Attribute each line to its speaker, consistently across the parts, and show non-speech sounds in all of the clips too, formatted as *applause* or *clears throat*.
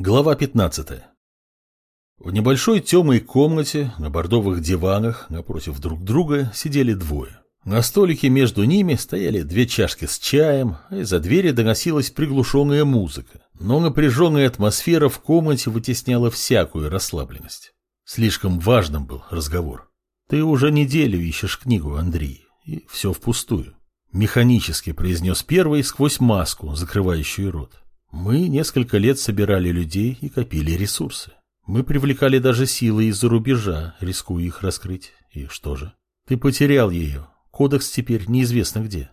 Speaker 1: Глава 15. В небольшой темной комнате на бордовых диванах напротив друг друга сидели двое. На столике между ними стояли две чашки с чаем, а из-за двери доносилась приглушенная музыка. Но напряженная атмосфера в комнате вытесняла всякую расслабленность. Слишком важным был разговор. «Ты уже неделю ищешь книгу, Андрей, и все впустую», — механически произнес первый сквозь маску, закрывающую рот. Мы несколько лет собирали людей и копили ресурсы. Мы привлекали даже силы из-за рубежа, рискуя их раскрыть. И что же? Ты потерял ее. Кодекс теперь неизвестно где.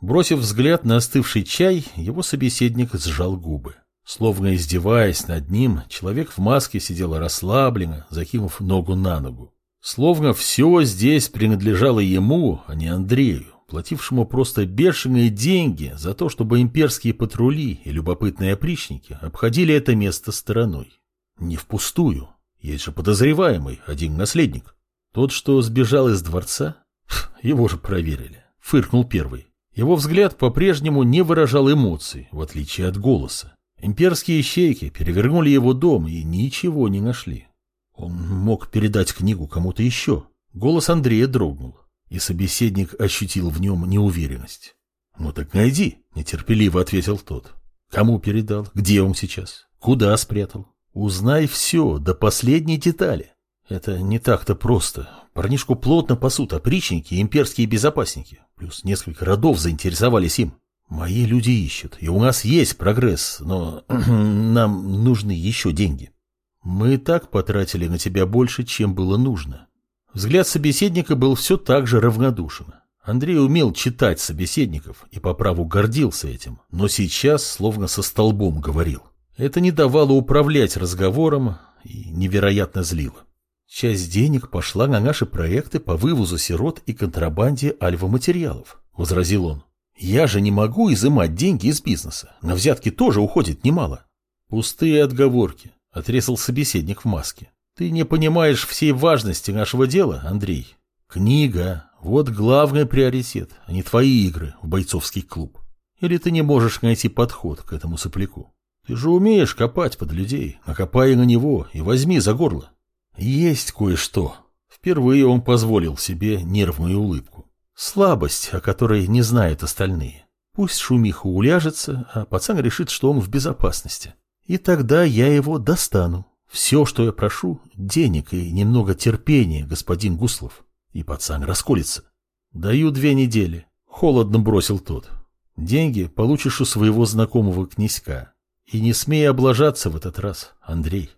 Speaker 1: Бросив взгляд на остывший чай, его собеседник сжал губы. Словно издеваясь над ним, человек в маске сидел расслабленно, закинув ногу на ногу. Словно все здесь принадлежало ему, а не Андрею платившему просто бешеные деньги за то, чтобы имперские патрули и любопытные опричники обходили это место стороной. Не впустую. Есть же подозреваемый, один наследник. Тот, что сбежал из дворца? Его же проверили. Фыркнул первый. Его взгляд по-прежнему не выражал эмоций, в отличие от голоса. Имперские щейки перевернули его дом и ничего не нашли. Он мог передать книгу кому-то еще. Голос Андрея дрогнул и собеседник ощутил в нем неуверенность. «Ну так найди», — нетерпеливо ответил тот. «Кому передал? Где он сейчас? Куда спрятал? Узнай все, до последней детали. Это не так-то просто. Парнишку плотно пасут опричники и имперские безопасники. Плюс несколько родов заинтересовались им. Мои люди ищут, и у нас есть прогресс, но *clears throat* нам нужны еще деньги. Мы так потратили на тебя больше, чем было нужно. Взгляд собеседника был все так же равнодушен. Андрей умел читать собеседников и по праву гордился этим, но сейчас словно со столбом говорил. Это не давало управлять разговором и невероятно злило. Часть денег пошла на наши проекты по вывозу сирот и контрабанде альвоматериалов, возразил он. Я же не могу изымать деньги из бизнеса. На взятки тоже уходит немало. Пустые отговорки, отрезал собеседник в маске. Ты не понимаешь всей важности нашего дела, Андрей. Книга – вот главный приоритет, а не твои игры в бойцовский клуб. Или ты не можешь найти подход к этому сопляку? Ты же умеешь копать под людей, накопай на него и возьми за горло. Есть кое-что. Впервые он позволил себе нервную улыбку. Слабость, о которой не знают остальные. Пусть шумиха уляжется, а пацан решит, что он в безопасности. И тогда я его достану, все, что я прошу, денег и немного терпения, господин Гуслов. И пацан расколется. Даю две недели. Холодно бросил тот. Деньги получишь у своего знакомого князька. И не смей облажаться в этот раз, Андрей.